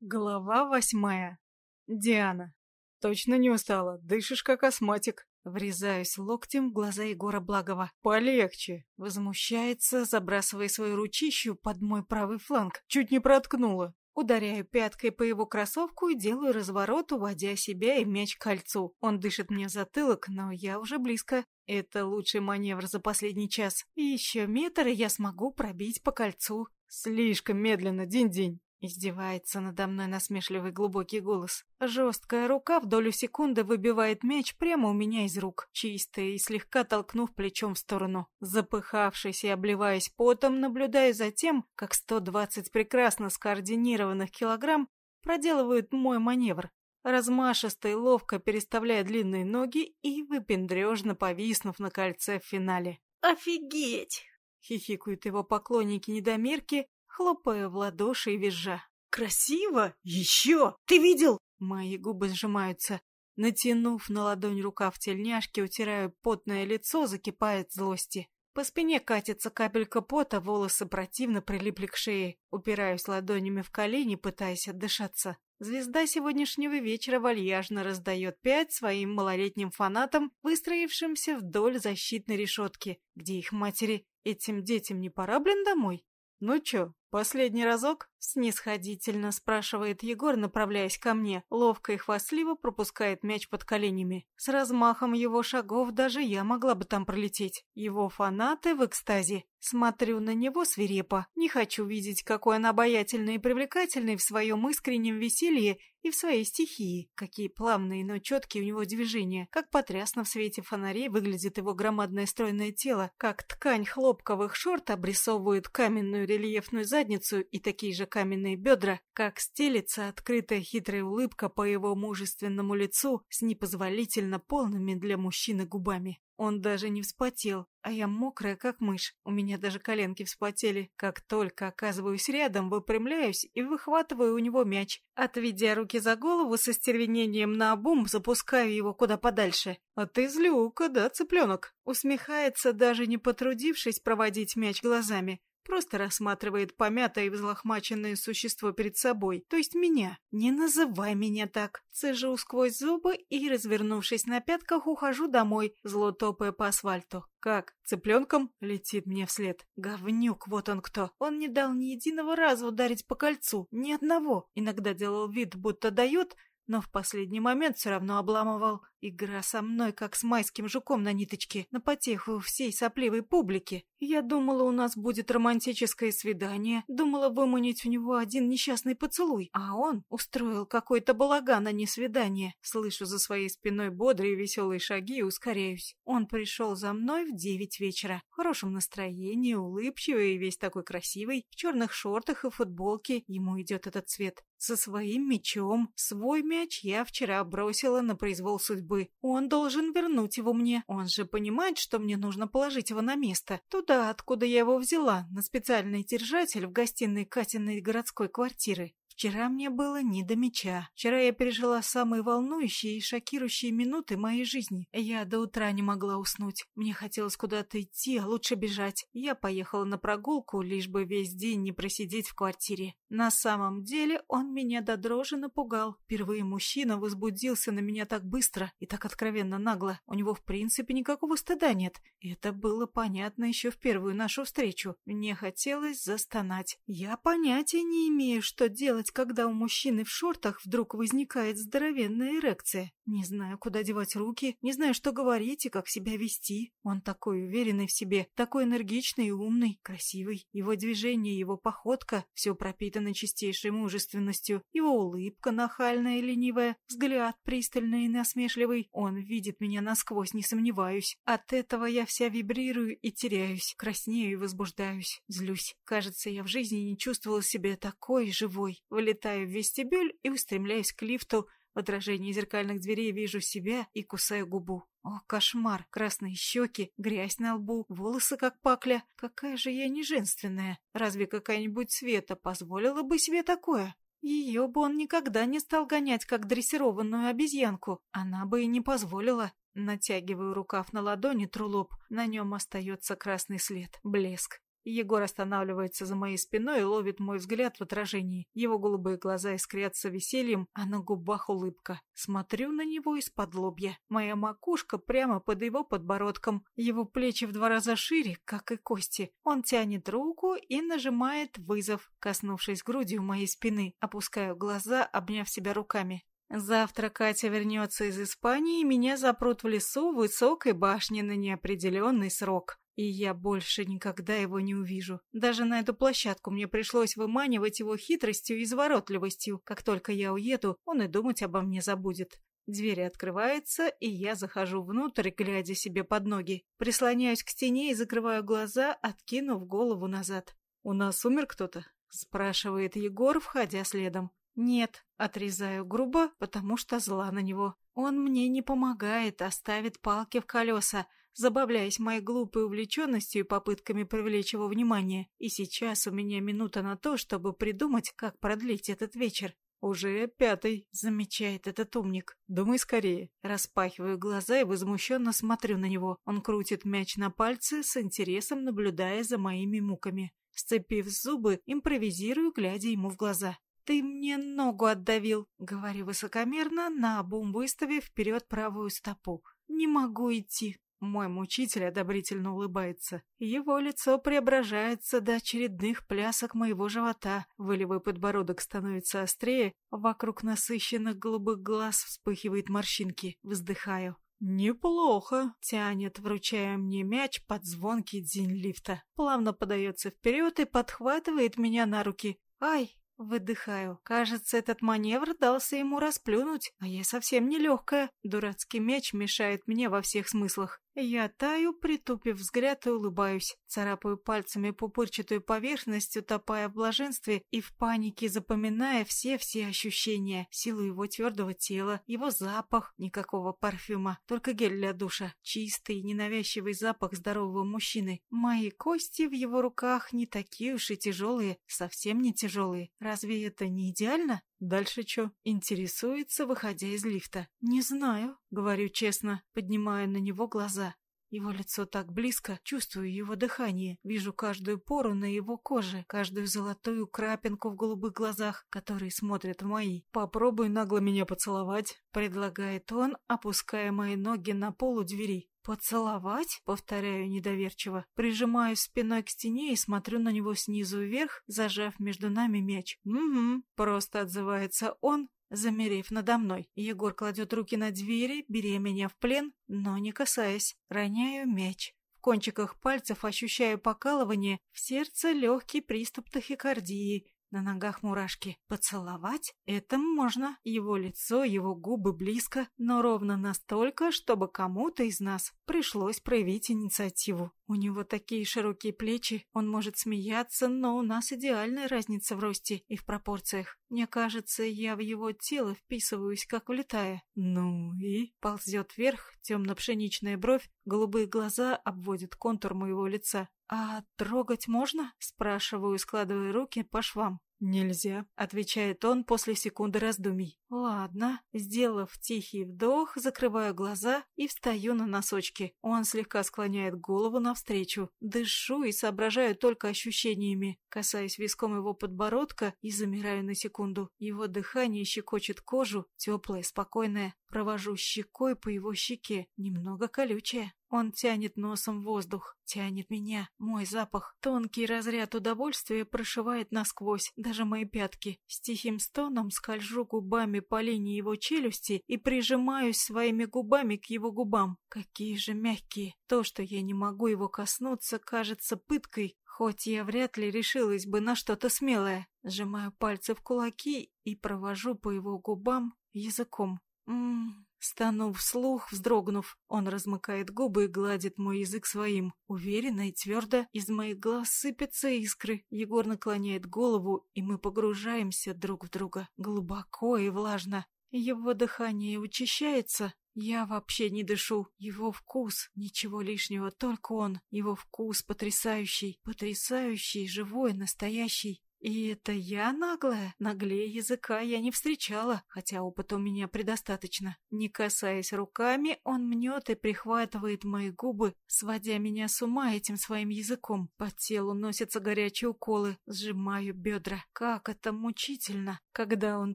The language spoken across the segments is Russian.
Глава восьмая. Диана. Точно не устала, дышишь как астматик. Врезаюсь локтем в глаза Егора Благова. Полегче. Возмущается, забрасывая свою ручищу под мой правый фланг. Чуть не проткнула. Ударяю пяткой по его кроссовку и делаю разворот, уводя себя и мяч к кольцу. Он дышит мне в затылок, но я уже близко. Это лучший маневр за последний час. И еще метр, и я смогу пробить по кольцу. Слишком медленно, день-день. Издевается надо мной насмешливый глубокий голос. Жесткая рука в долю секунды выбивает мяч прямо у меня из рук, чисто и слегка толкнув плечом в сторону. Запыхавшись и обливаясь потом, наблюдаю за тем, как 120 прекрасно скоординированных килограмм проделывают мой маневр. Размашисто и ловко переставляя длинные ноги и выпендрежно повиснув на кольце в финале. «Офигеть!» — хихикают его поклонники-недомерки, хлопая в ладоши и визжа. «Красиво! Еще! Ты видел?» Мои губы сжимаются. Натянув на ладонь рукав тельняшки, утираю потное лицо, закипает злости. По спине катится капелька пота, волосы противно прилипли к шее. Упираюсь ладонями в колени, пытаясь отдышаться. Звезда сегодняшнего вечера вальяжно раздает пять своим малолетним фанатам, выстроившимся вдоль защитной решетки, где их матери. Этим детям не пора, блин, домой? «Ну чё, последний разок?» — снисходительно спрашивает Егор, направляясь ко мне, ловко и хвастливо пропускает мяч под коленями. С размахом его шагов даже я могла бы там пролететь. Его фанаты в экстазе. Смотрю на него свирепо. Не хочу видеть, какой он обаятельный и привлекательный в своем искреннем веселье и в своей стихии. Какие плавные, но четкие у него движения. Как потрясно в свете фонарей выглядит его громадное стройное тело. Как ткань хлопковых шорт обрисовывает каменную рельефную задницу и такие же каменные бедра. Как стелится открытая хитрая улыбка по его мужественному лицу с непозволительно полными для мужчины губами. Он даже не вспотел, а я мокрая, как мышь. У меня даже коленки вспотели. Как только оказываюсь рядом, выпрямляюсь и выхватываю у него мяч. Отведя руки за голову со стервенением на обум, запускаю его куда подальше. «А ты злюка, да, цыпленок?» Усмехается, даже не потрудившись проводить мяч глазами. Просто рассматривает помятое и взлохмаченное существо перед собой, то есть меня. Не называй меня так. Цежу сквозь зубы и, развернувшись на пятках, ухожу домой, зло топая по асфальту. «Как? Цыпленком?» — летит мне вслед. Говнюк, вот он кто. Он не дал ни единого раза ударить по кольцу. Ни одного. Иногда делал вид, будто дает, но в последний момент все равно обламывал. Игра со мной, как с майским жуком на ниточке, на потеху всей сопливой публики. Я думала, у нас будет романтическое свидание, думала выманить у него один несчастный поцелуй, а он устроил какой-то балаган, а не свидание. Слышу за своей спиной бодрые веселые шаги и ускоряюсь. Он пришел за мной в девять вечера, в хорошем настроении, улыбчивый и весь такой красивый, в черных шортах и футболке, ему идет этот цвет. Со своим мечом. Свой мяч я вчера бросила на произвол судьбы судьбы. Он должен вернуть его мне. Он же понимает, что мне нужно положить его на место. Туда, откуда я его взяла, на специальный держатель в гостиной Катиной городской квартиры. Вчера мне было не до меча. Вчера я пережила самые волнующие и шокирующие минуты моей жизни. Я до утра не могла уснуть. Мне хотелось куда-то идти, а лучше бежать. Я поехала на прогулку, лишь бы весь день не просидеть в квартире. На самом деле он меня до дрожи напугал. Впервые мужчина возбудился на меня так быстро и так откровенно нагло. У него в принципе никакого стыда нет. Это было понятно еще в первую нашу встречу. Мне хотелось застонать. Я понятия не имею, что делать делать, когда у мужчины в шортах вдруг возникает здоровенная эрекция? Не знаю, куда девать руки, не знаю, что говорить и как себя вести. Он такой уверенный в себе, такой энергичный и умный, красивый. Его движение, его походка — все пропитано чистейшей мужественностью. Его улыбка нахальная и ленивая, взгляд пристальный и насмешливый. Он видит меня насквозь, не сомневаюсь. От этого я вся вибрирую и теряюсь, краснею и возбуждаюсь, злюсь. Кажется, я в жизни не чувствовала себя такой живой. Вылетаю в вестибюль и устремляюсь к лифту. В отражении зеркальных дверей вижу себя и кусаю губу. О, кошмар! Красные щеки, грязь на лбу, волосы как пакля. Какая же я неженственная. Разве какая-нибудь Света позволила бы себе такое? Ее бы он никогда не стал гонять, как дрессированную обезьянку. Она бы и не позволила. Натягиваю рукав на ладони, тру лоб. На нем остается красный след, блеск. Егор останавливается за моей спиной и ловит мой взгляд в отражении. Его голубые глаза искрятся весельем, а на губах улыбка. Смотрю на него из-под лобья. Моя макушка прямо под его подбородком. Его плечи в два раза шире, как и кости. Он тянет руку и нажимает вызов, коснувшись грудью моей спины. Опускаю глаза, обняв себя руками. Завтра Катя вернется из Испании, и меня запрут в лесу высокой башне на неопределенный срок. И я больше никогда его не увижу. Даже на эту площадку мне пришлось выманивать его хитростью и изворотливостью. Как только я уеду, он и думать обо мне забудет. Дверь открывается, и я захожу внутрь, глядя себе под ноги. Прислоняюсь к стене и закрываю глаза, откинув голову назад. «У нас умер кто-то?» — спрашивает Егор, входя следом. «Нет», — отрезаю грубо, потому что зла на него. Он мне не помогает, оставит палки в колеса, забавляясь моей глупой увлеченностью и попытками привлечь его внимание. И сейчас у меня минута на то, чтобы придумать, как продлить этот вечер. «Уже пятый», — замечает этот умник. «Думай скорее». Распахиваю глаза и возмущенно смотрю на него. Он крутит мяч на пальце, с интересом наблюдая за моими муками. Сцепив зубы, импровизирую, глядя ему в глаза. «Ты мне ногу отдавил», — говорю высокомерно, наобум выставив вперед правую стопу. «Не могу идти». Мой мучитель одобрительно улыбается. Его лицо преображается до очередных плясок моего живота. Волевой подбородок становится острее, вокруг насыщенных голубых глаз вспыхивают морщинки. Вздыхаю. «Неплохо», — тянет, вручая мне мяч под звонкий дзинь лифта. Плавно подается вперед и подхватывает меня на руки. «Ай!» Выдыхаю. Кажется, этот маневр дался ему расплюнуть, а я совсем не легкая. Дурацкий мяч мешает мне во всех смыслах. Я таю, притупив взгляд и улыбаюсь. Царапаю пальцами пупырчатую поверхность, утопая в блаженстве и в панике запоминая все-все ощущения. Силу его твердого тела, его запах, никакого парфюма, только гель для душа. Чистый, ненавязчивый запах здорового мужчины. Мои кости в его руках не такие уж и тяжелые, совсем не тяжелые. Разве это не идеально? Дальше что? Интересуется, выходя из лифта. Не знаю, говорю честно, поднимая на него глаза. Его лицо так близко, чувствую его дыхание, вижу каждую пору на его коже, каждую золотую крапинку в голубых глазах, которые смотрят в мои. «Попробуй нагло меня поцеловать», — предлагает он, опуская мои ноги на пол у двери. «Поцеловать?» — повторяю недоверчиво. Прижимаю спиной к стене и смотрю на него снизу вверх, зажав между нами мяч. «Угу», — просто отзывается он, замерев надо мной. Егор кладет руки на двери, беря меня в плен, но не касаясь. Роняю мяч. В кончиках пальцев ощущаю покалывание, в сердце легкий приступ тахикардии. На ногах мурашки. Поцеловать? Это можно. Его лицо, его губы близко, но ровно настолько, чтобы кому-то из нас пришлось проявить инициативу. У него такие широкие плечи, он может смеяться, но у нас идеальная разница в росте и в пропорциях. Мне кажется, я в его тело вписываюсь, как влетая. Ну и... Ползет вверх, темно-пшеничная бровь, голубые глаза обводят контур моего лица. «А трогать можно?» — спрашиваю, складывая руки по швам. «Нельзя», — отвечает он после секунды раздумий. «Ладно». Сделав тихий вдох, закрываю глаза и встаю на носочки. Он слегка склоняет голову навстречу. Дышу и соображаю только ощущениями. Касаюсь виском его подбородка и замираю на секунду. Его дыхание щекочет кожу, теплое, спокойное. Провожу щекой по его щеке, немного колючее. Он тянет носом воздух, тянет меня. Мой запах, тонкий разряд удовольствия прошивает насквозь, даже мои пятки. С тихим стоном скольжу губами по линии его челюсти и прижимаюсь своими губами к его губам. Какие же мягкие. То, что я не могу его коснуться, кажется пыткой, хоть я вряд ли решилась бы на что-то смелое. Сжимаю пальцы в кулаки и провожу по его губам языком. Ммм... Стану вслух, вздрогнув. Он размыкает губы и гладит мой язык своим. Уверенно и твердо из моих глаз сыпятся искры. Егор наклоняет голову, и мы погружаемся друг в друга. Глубоко и влажно. Его дыхание учащается. Я вообще не дышу. Его вкус, ничего лишнего, только он. Его вкус потрясающий, потрясающий, живой, настоящий. И это я наглая? Наглее языка я не встречала, хотя опыта у меня предостаточно. Не касаясь руками, он мнет и прихватывает мои губы, сводя меня с ума этим своим языком. По телу носятся горячие уколы, сжимаю бедра. Как это мучительно. Когда он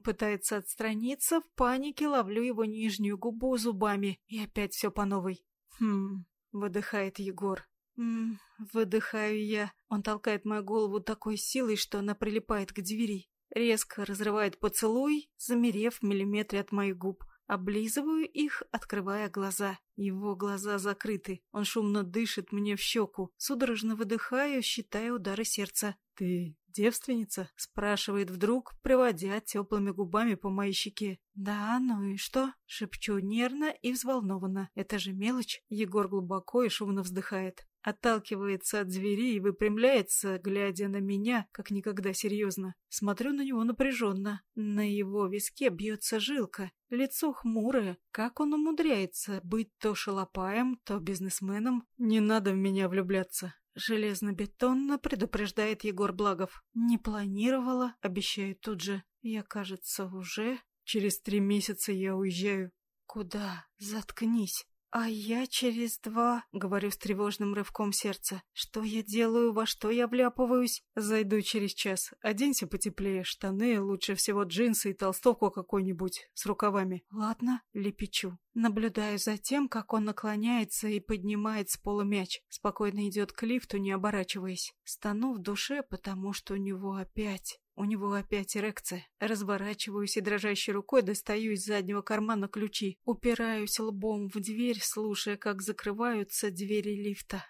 пытается отстраниться, в панике ловлю его нижнюю губу зубами. И опять все по новой. Хм, выдыхает Егор. Ммм, выдыхаю я. Он толкает мою голову такой силой, что она прилипает к двери. Резко разрывает поцелуй, замерев в миллиметре от моих губ. Облизываю их, открывая глаза. Его глаза закрыты. Он шумно дышит мне в щеку. Судорожно выдыхаю, считая удары сердца. «Ты девственница?» — спрашивает вдруг, приводя теплыми губами по моей щеке. «Да, ну и что?» — шепчу нервно и взволнованно. «Это же мелочь?» Егор глубоко и шумно вздыхает отталкивается от двери и выпрямляется, глядя на меня, как никогда серьезно. Смотрю на него напряженно. На его виске бьется жилка, лицо хмурое. Как он умудряется быть то шалопаем, то бизнесменом? Не надо в меня влюбляться. Железно-бетонно предупреждает Егор Благов. Не планировала, обещаю тут же. Я, кажется, уже... Через три месяца я уезжаю. Куда? Заткнись. «А я через два...» — говорю с тревожным рывком сердца. «Что я делаю? Во что я вляпываюсь?» «Зайду через час. Оденься потеплее. Штаны, лучше всего джинсы и толстовку какой-нибудь с рукавами». «Ладно», — лепечу. Наблюдаю за тем, как он наклоняется и поднимает с пола мяч. Спокойно идет к лифту, не оборачиваясь. Стану в душе, потому что у него опять... У него опять эрекция. Разворачиваюсь и дрожащей рукой достаю из заднего кармана ключи. Упираюсь лбом в дверь, слушая, как закрываются двери лифта.